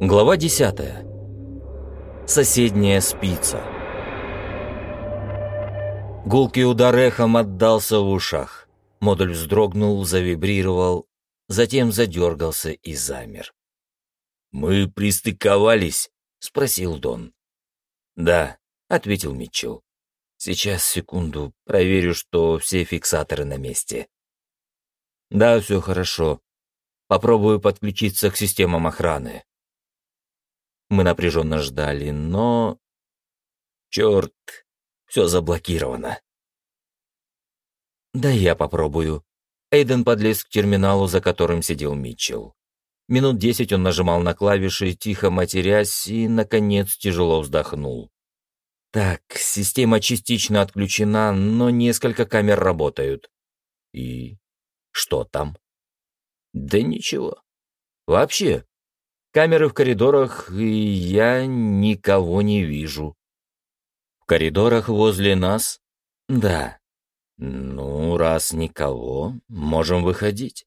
Глава 10. Соседняя спица. Гулкий удар эхом отдался в ушах. Модуль вздрогнул, завибрировал, затем задергался и замер. «Мы пристыковались?» — спросил Дон. «Да», — ответил Митчелл. «Сейчас, секунду, проверю, что все фиксаторы на месте». «Да, все хорошо. Попробую подключиться к системам охраны». Мы напряженно ждали, но... Черт, все заблокировано. Да я попробую. Эйден подлез к терминалу, за которым сидел Митчелл. Минут десять он нажимал на клавиши, тихо матерясь, и, наконец, тяжело вздохнул. Так, система частично отключена, но несколько камер работают. И что там? Да ничего. Вообще, Камеры в коридорах, и я никого не вижу. В коридорах возле нас? Да. Ну, раз никого, можем выходить.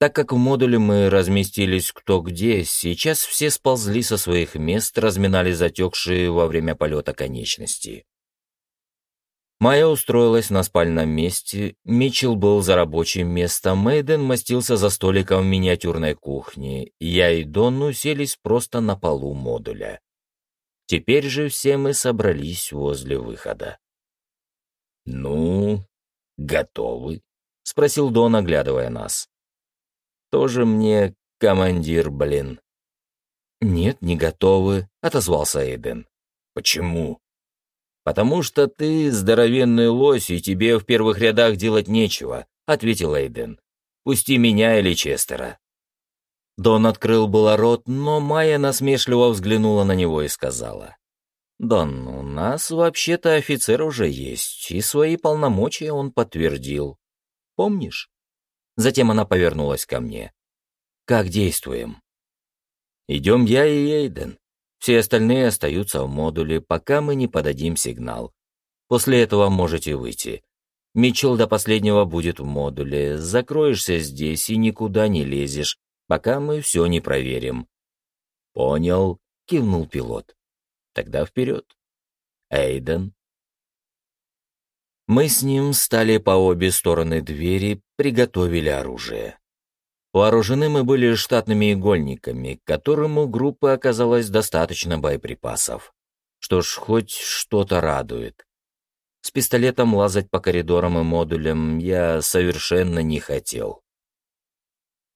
Так как в модуле мы разместились кто где, сейчас все сползли со своих мест, разминали затекшие во время полета конечности. Майя устроилась на спальном месте, Митчелл был за рабочим местом, Мейден мастился за столиком в миниатюрной кухне, я и Дон уселись просто на полу модуля. Теперь же все мы собрались возле выхода. «Ну, готовы?» — спросил Дон, оглядывая нас. «Тоже мне командир, блин». «Нет, не готовы», — отозвался Эйден. «Почему?» «Потому что ты здоровенный лось, и тебе в первых рядах делать нечего», — ответил Эйден. «Пусти меня или Честера». Дон открыл было рот, но Майя насмешливо взглянула на него и сказала. «Дон, у нас вообще-то офицер уже есть, и свои полномочия он подтвердил. Помнишь?» Затем она повернулась ко мне. «Как действуем?» «Идем я и Эйден. Все остальные остаются в модуле, пока мы не подадим сигнал. После этого можете выйти. Митчелл до последнего будет в модуле. Закроешься здесь и никуда не лезешь, пока мы все не проверим». «Понял», — кивнул пилот. «Тогда вперед». «Эйден». Мы с ним стали по обе стороны двери, приготовили оружие. Вооружены мы были штатными игольниками, к которым у группы оказалось достаточно боеприпасов. Что ж, хоть что-то радует. С пистолетом лазать по коридорам и модулям я совершенно не хотел.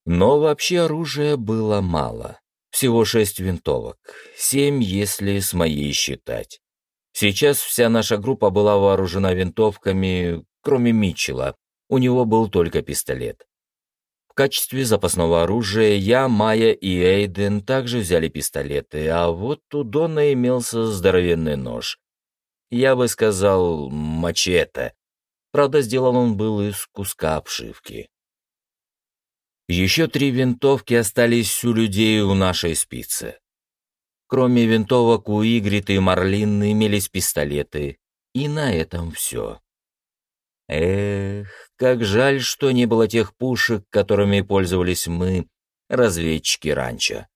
Но вообще оружия было мало. Всего шесть винтовок, семь, если с моей считать. Сейчас вся наша группа была вооружена винтовками, кроме Митчелла. У него был только пистолет. В качестве запасного оружия я, Майя и Эйден также взяли пистолеты, а вот у Дона имелся здоровенный нож. Я бы сказал, мачете. Правда, сделан он был из куска обшивки. Еще три винтовки остались у людей у нашей спицы. Кроме винтовок у Игрит и Марлин имелись пистолеты, и на этом все. Эх, как жаль, что не было тех пушек, которыми пользовались мы, разведчики раньше.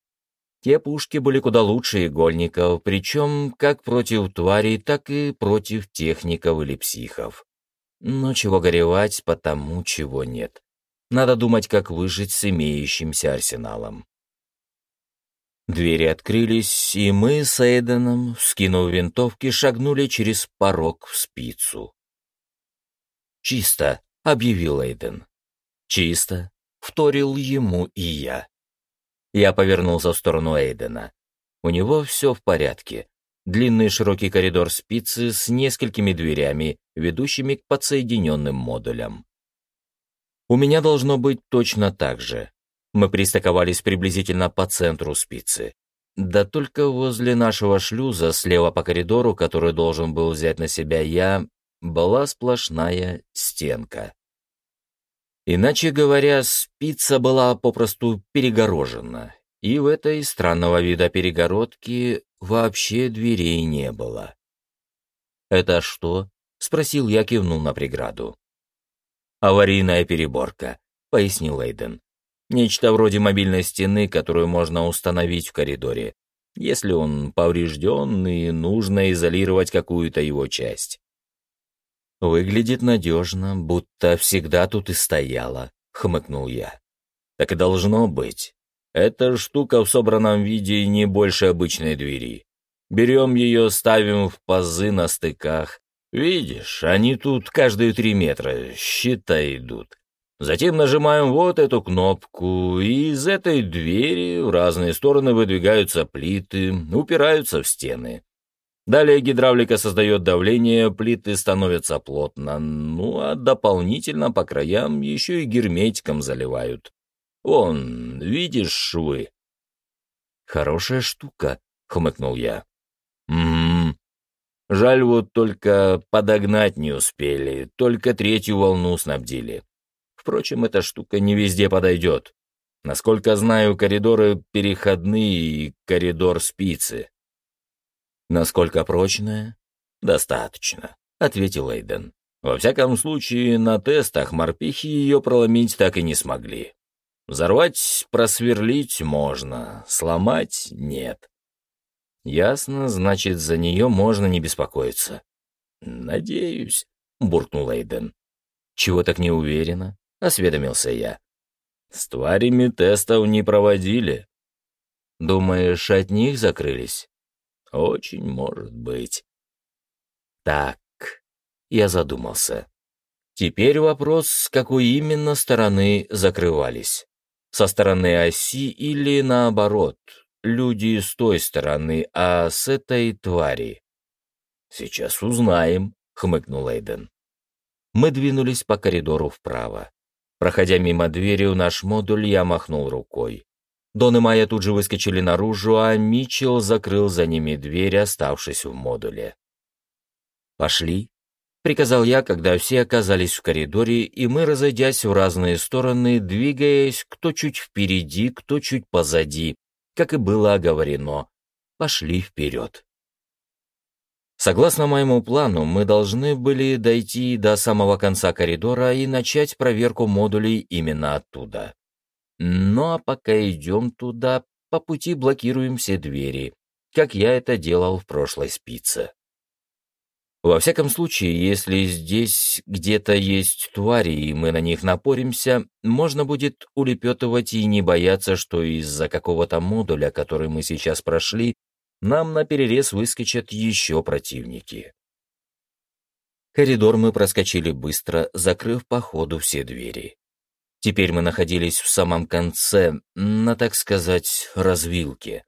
Те пушки были куда лучше игольников, причем как против тварей, так и против техников или психов. Но чего горевать по тому, чего нет. Надо думать, как выжить с имеющимся арсеналом. Двери открылись, и мы с Эйденом, скинув винтовки, шагнули через порог в спицу. «Чисто», — объявил Эйден. «Чисто», — вторил ему и я. Я повернулся в сторону Эйдена. У него все в порядке. Длинный широкий коридор спицы с несколькими дверями, ведущими к подсоединенным модулям. У меня должно быть точно так же. Мы пристыковались приблизительно по центру спицы. Да только возле нашего шлюза, слева по коридору, который должен был взять на себя я, была сплошная стенка. Иначе говоря, спица была попросту перегорожена, и в этой странного вида перегородки вообще дверей не было. «Это что?» — спросил я, кивнул на преграду. «Аварийная переборка», — пояснил Эйден. Нечто вроде мобильной стены, которую можно установить в коридоре, если он поврежден и нужно изолировать какую-то его часть. «Выглядит надежно, будто всегда тут и стояла», — хмыкнул я. «Так и должно быть. Эта штука в собранном виде не больше обычной двери. Берем ее, ставим в пазы на стыках. Видишь, они тут каждые три метра, считай, идут. Затем нажимаем вот эту кнопку, и из этой двери в разные стороны выдвигаются плиты, упираются в стены. Далее гидравлика создает давление, плиты становятся плотно, ну а дополнительно по краям еще и герметиком заливают. Вон, видишь швы? «Хорошая штука», — хмыкнул я. «Угу. Жаль, вот только подогнать не успели, только третью волну снабдили. Впрочем, эта штука не везде подойдет. Насколько знаю, коридоры переходные и коридор спицы. Насколько прочная? Достаточно, ответил Эйден. Во всяком случае, на тестах морпехи ее проломить так и не смогли. Взорвать, просверлить можно, сломать — нет. Ясно, значит, за нее можно не беспокоиться. Надеюсь, буркнул Эйден. Чего так не уверена? Осведомился я. С тварями тестов не проводили. Думаешь, от них закрылись? Очень может быть. Так, я задумался. Теперь вопрос, с какой именно стороны закрывались. Со стороны оси или наоборот, люди с той стороны, а с этой твари. «Сейчас узнаем», — хмыкнул Эйден. Мы двинулись по коридору вправо. Проходя мимо двери в наш модуль, я махнул рукой. Дон и Майя тут же выскочили наружу, а Митчелл закрыл за ними дверь, оставшись в модуле. «Пошли», — приказал я, когда все оказались в коридоре, и мы, разойдясь в разные стороны, двигаясь кто чуть впереди, кто чуть позади, как и было оговорено, пошли вперед. Согласно моему плану, мы должны были дойти до самого конца коридора и начать проверку модулей именно оттуда. Ну а пока идем туда, по пути блокируем все двери, как я это делал в прошлой спице. Во всяком случае, если здесь где-то есть твари, и мы на них напоримся, можно будет улепетывать и не бояться, что из-за какого-то модуля, который мы сейчас прошли, нам на перерез выскочат еще противники. Коридор мы проскочили быстро, закрыв по ходу все двери. Теперь мы находились в самом конце, на, так сказать, развилке.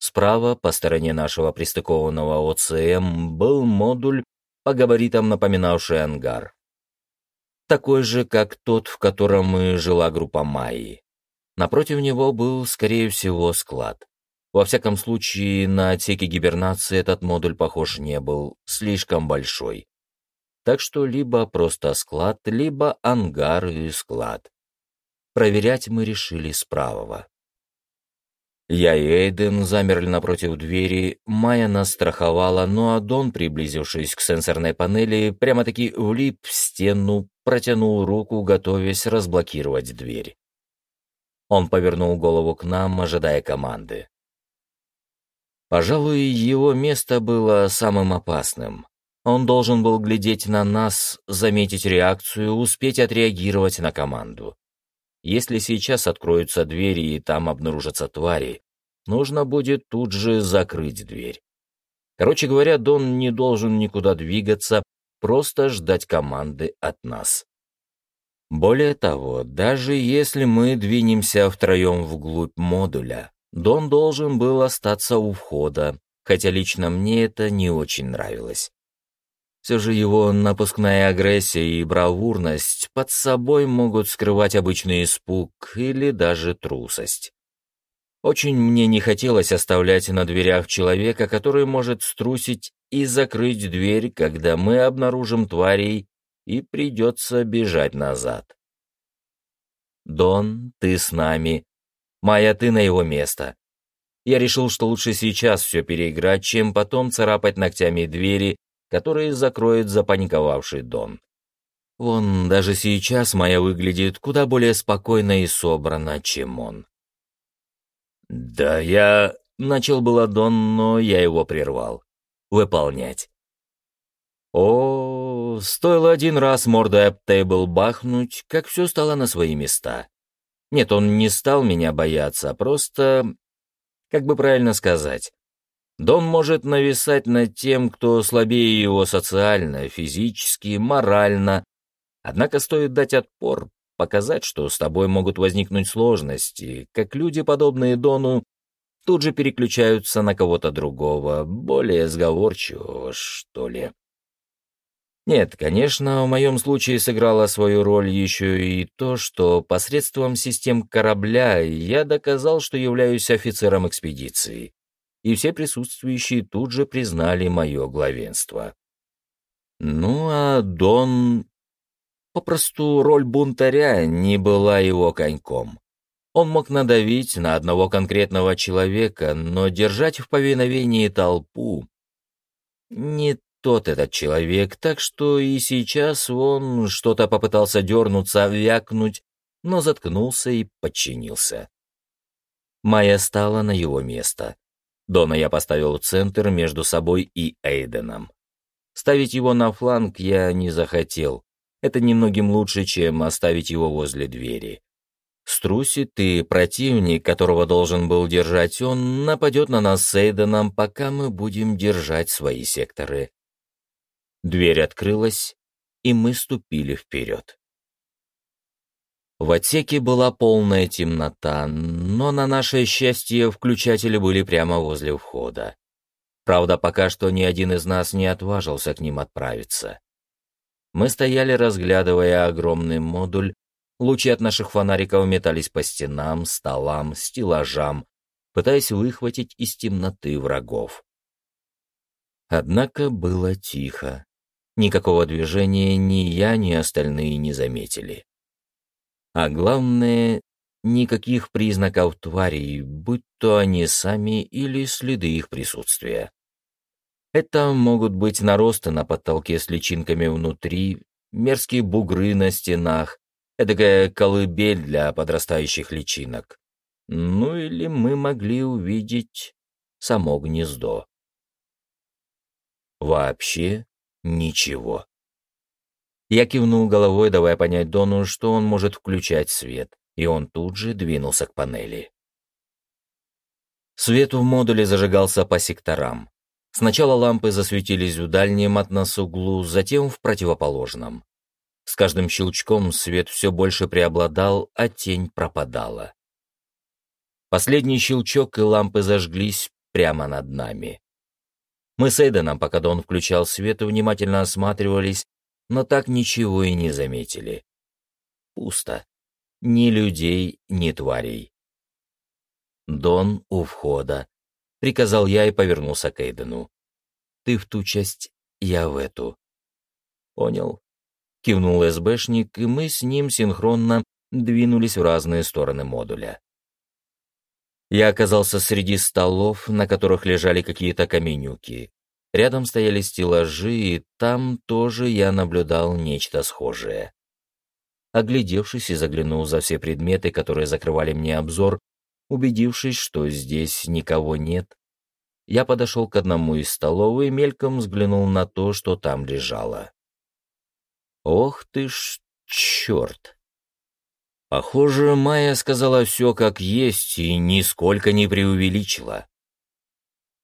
Справа, по стороне нашего пристыкованного ОЦМ, был модуль, по габаритам напоминавший ангар. Такой же, как тот, в котором и жила группа Майи. Напротив него был, скорее всего, склад. Во всяком случае, на отсеке гибернации этот модуль похож не был, слишком большой. Так что либо просто склад, либо ангар и склад. Проверять мы решили с правого. Я и Эйден замерли напротив двери, Майя нас страховала, ну а Дон, приблизившись к сенсорной панели, прямо-таки влип в стену, протянул руку, готовясь разблокировать дверь. Он повернул голову к нам, ожидая команды. Пожалуй, его место было самым опасным. Он должен был глядеть на нас, заметить реакцию, успеть отреагировать на команду. Если сейчас откроются двери и там обнаружатся твари, нужно будет тут же закрыть дверь. Короче говоря, Дон не должен никуда двигаться, просто ждать команды от нас. Более того, даже если мы двинемся втроем вглубь модуля, Дон должен был остаться у входа, хотя лично мне это не очень нравилось. Все же его напускная агрессия и бравурность под собой могут скрывать обычный испуг или даже трусость. Очень мне не хотелось оставлять на дверях человека, который может струсить и закрыть дверь, когда мы обнаружим тварей, и придется бежать назад. «Дон, ты с нами. Майя, ты на его место». Я решил, что лучше сейчас все переиграть, чем потом царапать ногтями двери которые закроет запаниковавший Дон. Вон, даже сейчас моя выглядит куда более спокойно и собрано, чем он. «Да я...» — начал было Дон, но я его прервал. «Выполнять». О, стоило один раз мордой об тейбл бахнуть, как все стало на свои места. Нет, он не стал меня бояться, просто... Как бы правильно сказать? Дон может нависать над тем, кто слабее его социально, физически, морально. Однако стоит дать отпор, показать, что с тобой могут возникнуть сложности, как люди, подобные Дону, тут же переключаются на кого-то другого, более сговорчивого, что ли. Нет, конечно, в моем случае сыграло свою роль еще и то, что посредством систем корабля я доказал, что являюсь офицером экспедиции, и все присутствующие тут же признали мое главенство. Ну а Дон... Попросту роль бунтаря не была его коньком. Он мог надавить на одного конкретного человека, но держать в повиновении толпу не тот этот человек, так что и сейчас он что-то попытался дернуться, вякнуть, но заткнулся и подчинился. Майя стала на его место. Дона я поставил в центр между собой и Эйденом. Ставить его на фланг я не захотел. Это немногим лучше, чем оставить его возле двери. Струсит, и противник, которого должен был держать он, нападет на нас с Эйденом, пока мы будем держать свои секторы. Дверь открылась, и мы ступили вперед. В отсеке была полная темнота, но на наше счастье включатели были прямо возле входа. Правда, пока что ни один из нас не отважился к ним отправиться. Мы стояли, разглядывая огромный модуль, лучи от наших фонариков метались по стенам, столам, стеллажам, пытаясь выхватить из темноты врагов. Однако было тихо. Никакого движения ни я, ни остальные не заметили. А главное, никаких признаков тварей, будь то они сами или следы их присутствия. Это могут быть наросты на потолке с личинками внутри, мерзкие бугры на стенах, эдакая колыбель для подрастающих личинок. Ну или мы могли увидеть само гнездо. Вообще Ничего. Я кивнул головой, давая понять Дону, что он может включать свет, и он тут же двинулся к панели. Свет в модуле зажигался по секторам. Сначала лампы засветились в дальнем от нас углу, затем в противоположном. С каждым щелчком свет все больше преобладал, а тень пропадала. Последний щелчок, и лампы зажглись прямо над нами. Мы с Эйденом, пока Дон включал свет, внимательно осматривались, но так ничего и не заметили. Пусто. Ни людей, ни тварей. «Дон у входа», — приказал я и повернулся к Эйдену. «Ты в ту часть, я в эту». «Понял», — кивнул СБшник, и мы с ним синхронно двинулись в разные стороны модуля. Я оказался среди столов, на которых лежали какие-то каменюки. Рядом стояли стеллажи, и там тоже я наблюдал нечто схожее. Оглядевшись и заглянул за все предметы, которые закрывали мне обзор, убедившись, что здесь никого нет, я подошел к одному из столов и мельком взглянул на то, что там лежало. Ох ты ж, черт! Похоже, Майя сказала все как есть и нисколько не преувеличила.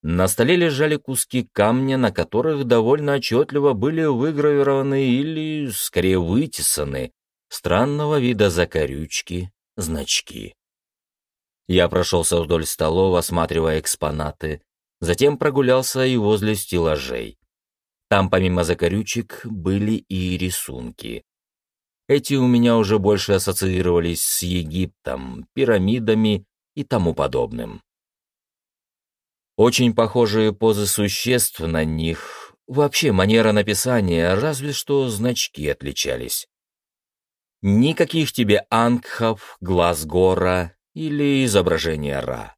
На столе лежали куски камня, на которых довольно отчетливо были выгравированы или, скорее, вытесаны странного вида закорючки, значки. Я прошелся вдоль столов, осматривая экспонаты, затем прогулялся и возле стеллажей. Там помимо закорючек были и рисунки. Эти у меня уже больше ассоциировались с Египтом, пирамидами и тому подобным. Очень похожие позы существ на них, вообще манера написания, разве что значки отличались. Никаких тебе ангхов, глаз гора или изображения Ра.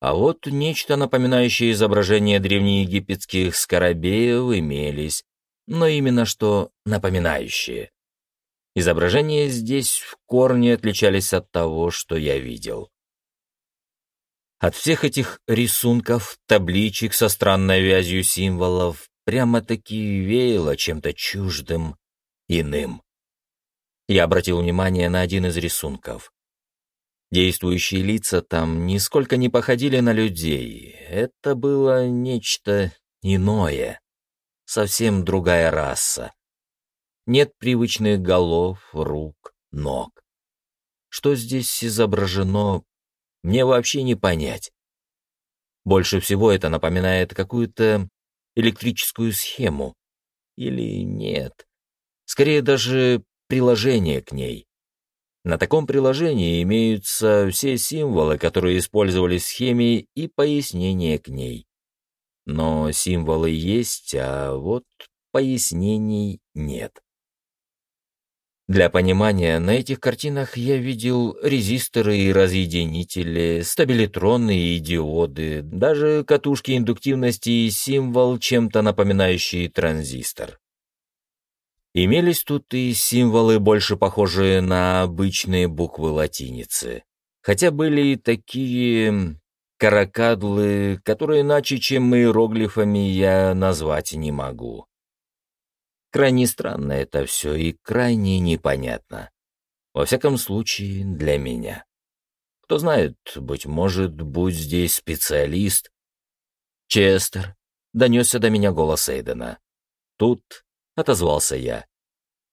А вот нечто напоминающее изображение древнеегипетских скоробеев имелись, но именно что напоминающие. Изображения здесь в корне отличались от того, что я видел. От всех этих рисунков, табличек со странной вязью символов прямо-таки веяло чем-то чуждым, иным. Я обратил внимание на один из рисунков. Действующие лица там нисколько не походили на людей. Это было нечто иное. Совсем другая раса. Нет привычных голов, рук, ног. Что здесь изображено, мне вообще не понять. Больше всего это напоминает какую-то электрическую схему. Или нет. Скорее даже приложение к ней. На таком приложении имеются все символы, которые использовались в схеме, и пояснения к ней. Но символы есть, а вот пояснений нет. Для понимания, на этих картинах я видел резисторы и разъединители, стабилитроны и диоды, даже катушки индуктивности и символ, чем-то напоминающий транзистор. Имелись тут и символы, больше похожие на обычные буквы латиницы. Хотя были и такие каракадлы, которые иначе, чем иероглифами, я назвать не могу. Крайне странно это все и крайне непонятно. Во всяком случае, для меня. Кто знает, быть может, будь здесь специалист. «Честер», — донесся до меня голос Эйдена. Тут — отозвался я.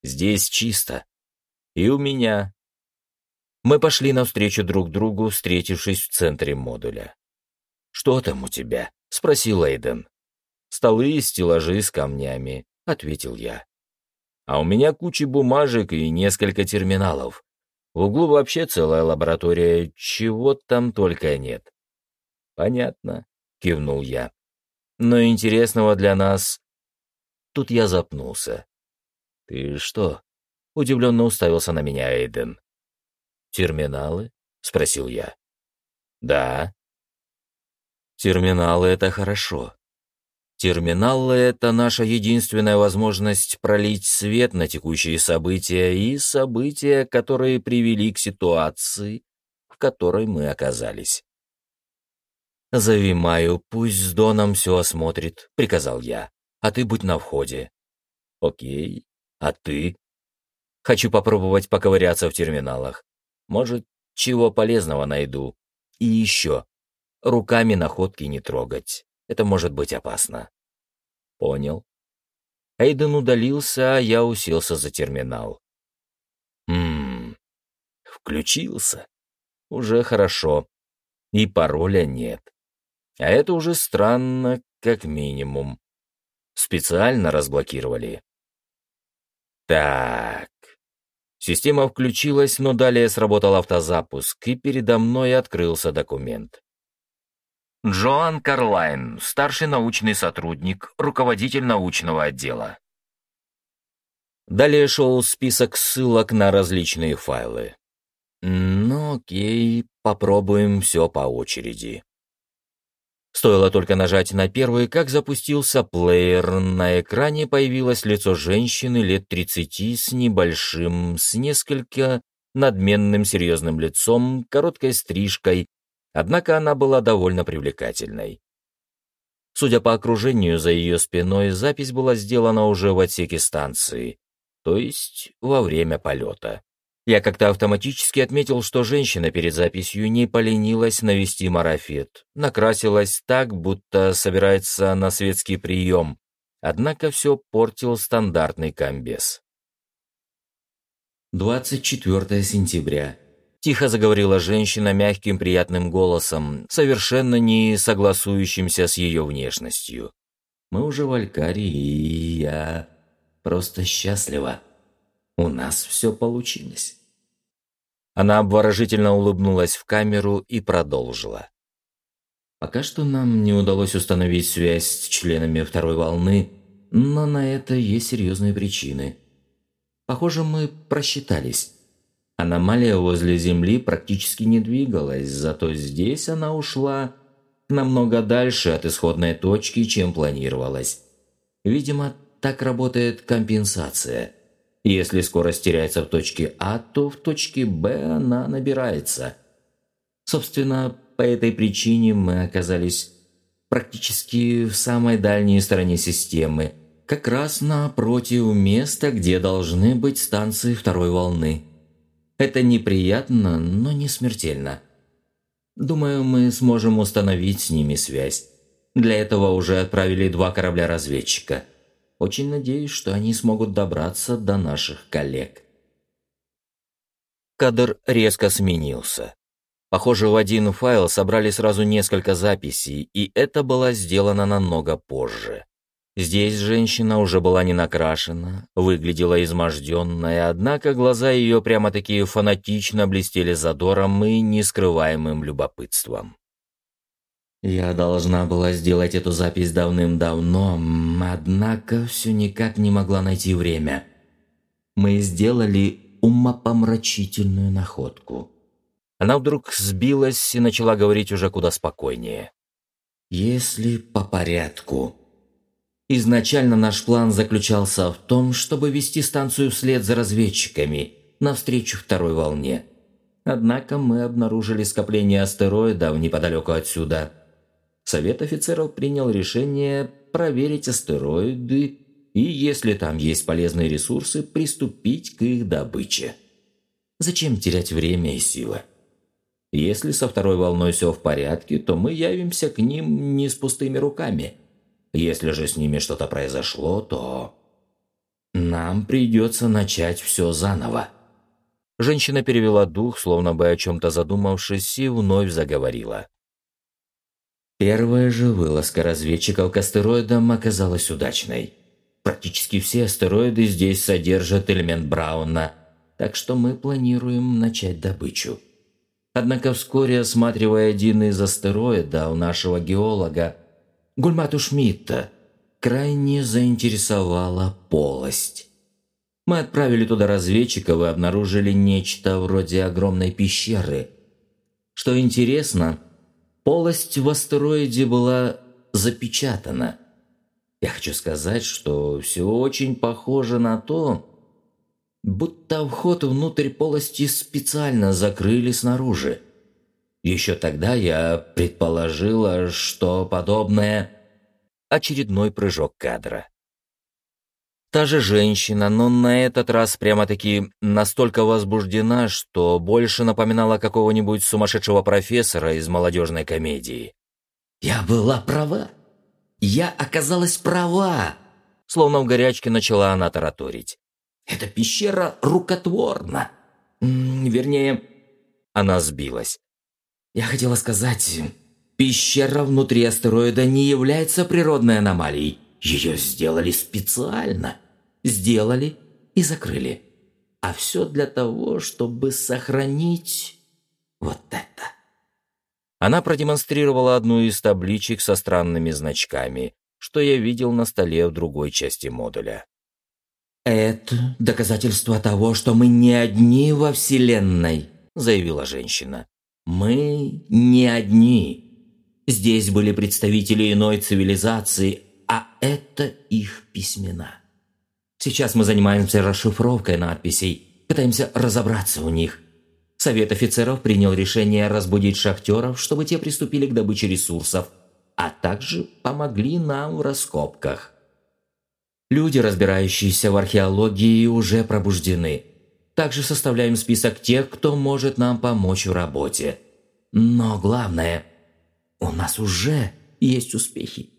«Здесь чисто. И у меня». Мы пошли навстречу друг другу, встретившись в центре модуля. «Что там у тебя?» — спросил Эйден. «Столы и стеллажи с камнями», — ответил я. «А у меня куча бумажек и несколько терминалов. В углу вообще целая лаборатория, чего там только нет». «Понятно», — кивнул я. «Но интересного для нас Тут я запнулся. «Ты что?» — удивленно уставился на меня Эйден. «Терминалы?» — спросил я. «Да». «Терминалы — это хорошо. Терминалы — это наша единственная возможность пролить свет на текущие события и события, которые привели к ситуации, в которой мы оказались». «Зови Маю, пусть с Доном все осмотрит», — приказал я а ты будь на входе». «Окей. А ты?» «Хочу попробовать поковыряться в терминалах. Может, чего полезного найду. И еще. Руками находки не трогать. Это может быть опасно». «Понял». Эйден удалился, а я уселся за терминал. «Ммм, включился. Уже хорошо. И пароля нет. А это уже странно, как минимум. Специально разблокировали. Так. Система включилась, но далее сработал автозапуск, и передо мной открылся документ. Джоан Карлайн, старший научный сотрудник, руководитель научного отдела. Далее шел список ссылок на различные файлы. Ну окей, попробуем все по очереди. Стоило только нажать на первый, как запустился плеер. На экране появилось лицо женщины лет 30 с небольшим, с несколько надменным серьезным лицом, короткой стрижкой, однако она была довольно привлекательной. Судя по окружению за ее спиной, запись была сделана уже в отсеке станции, то есть во время полета. Я как-то автоматически отметил, что женщина перед записью не поленилась навести марафет, накрасилась так, будто собирается на светский прием, однако все портил стандартный комбез. 24 сентября. Тихо заговорила женщина мягким приятным голосом, совершенно не согласующимся с ее внешностью. «Мы уже в Алькаре, и я просто счастлива». У нас все получилось. Она обворожительно улыбнулась в камеру и продолжила. Пока что нам не удалось установить связь с членами второй волны, но на это есть серьезные причины. Похоже, мы просчитались. Аномалия возле Земли практически не двигалась, зато здесь она ушла намного дальше от исходной точки, чем планировалось. Видимо, так работает компенсация – Если скорость теряется в точке А, то в точке Б она набирается. Собственно, по этой причине мы оказались практически в самой дальней стороне системы, как раз напротив места, где должны быть станции второй волны. Это неприятно, но не смертельно. Думаю, мы сможем установить с ними связь. Для этого уже отправили два корабля-разведчика. Очень надеюсь, что они смогут добраться до наших коллег. Кадр резко сменился. Похоже, в один файл собрали сразу несколько записей, и это было сделано намного позже. Здесь женщина уже была не накрашена, выглядела изможденная, однако глаза ее прямо-таки фанатично блестели задором и нескрываемым любопытством. Я должна была сделать эту запись давным-давно, однако все никак не могла найти время. Мы сделали умопомрачительную находку. Она вдруг сбилась и начала говорить уже куда спокойнее. «Если по порядку...» Изначально наш план заключался в том, чтобы вести станцию вслед за разведчиками, навстречу второй волне. Однако мы обнаружили скопление астероидов неподалеку отсюда. Совет офицеров принял решение проверить астероиды и, если там есть полезные ресурсы, приступить к их добыче. Зачем терять время и силы? Если со второй волной все в порядке, то мы явимся к ним не с пустыми руками – если же с ними что-то произошло, то... Нам придется начать все заново. Женщина перевела дух, словно бы о чем-то задумавшись, и вновь заговорила. Первая же вылазка разведчиков к астероидам оказалась удачной. Практически все астероиды здесь содержат элемент Брауна, так что мы планируем начать добычу. Однако вскоре, осматривая один из астероидов нашего геолога, Гульмату Шмидта крайне заинтересовала полость. Мы отправили туда разведчиков и обнаружили нечто вроде огромной пещеры. Что интересно, полость в астероиде была запечатана. Я хочу сказать, что все очень похоже на то, будто вход внутрь полости специально закрыли снаружи. Еще тогда я предположила, что подобное... Очередной прыжок кадра. Та же женщина, но на этот раз прямо-таки настолько возбуждена, что больше напоминала какого-нибудь сумасшедшего профессора из молодежной комедии. «Я была права! Я оказалась права!» Словно в горячке начала она тараторить. «Эта пещера рукотворна!» Вернее, она сбилась. Я хотела сказать, пещера внутри астероида не является природной аномалией. Ее сделали специально. Сделали и закрыли. А все для того, чтобы сохранить вот это. Она продемонстрировала одну из табличек со странными значками, что я видел на столе в другой части модуля. «Это доказательство того, что мы не одни во Вселенной», — заявила женщина. Мы не одни. Здесь были представители иной цивилизации, а это их письмена. Сейчас мы занимаемся расшифровкой надписей, пытаемся разобраться у них. Совет офицеров принял решение разбудить шахтеров, чтобы те приступили к добыче ресурсов, а также помогли нам в раскопках. Люди, разбирающиеся в археологии, уже пробуждены – также составляем список тех, кто может нам помочь в работе. Но главное, у нас уже есть успехи.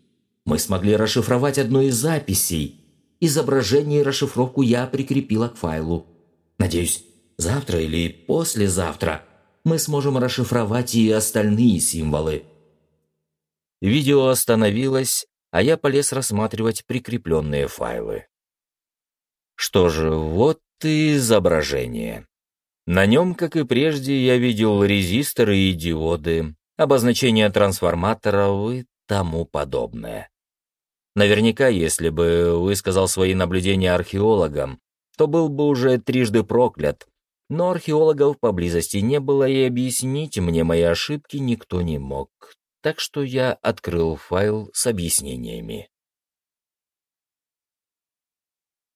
Мы смогли расшифровать одну из записей. Изображение и расшифровку я прикрепила к файлу. Надеюсь, завтра или послезавтра мы сможем расшифровать и остальные символы. Видео остановилось, а я полез рассматривать прикрепленные файлы. Что же, вот и изображение. На нем, как и прежде, я видел резисторы и диоды, обозначения трансформаторов и тому подобное. Наверняка, если бы высказал свои наблюдения археологам, то был бы уже трижды проклят, но археологов поблизости не было, и объяснить мне мои ошибки никто не мог, так что я открыл файл с объяснениями.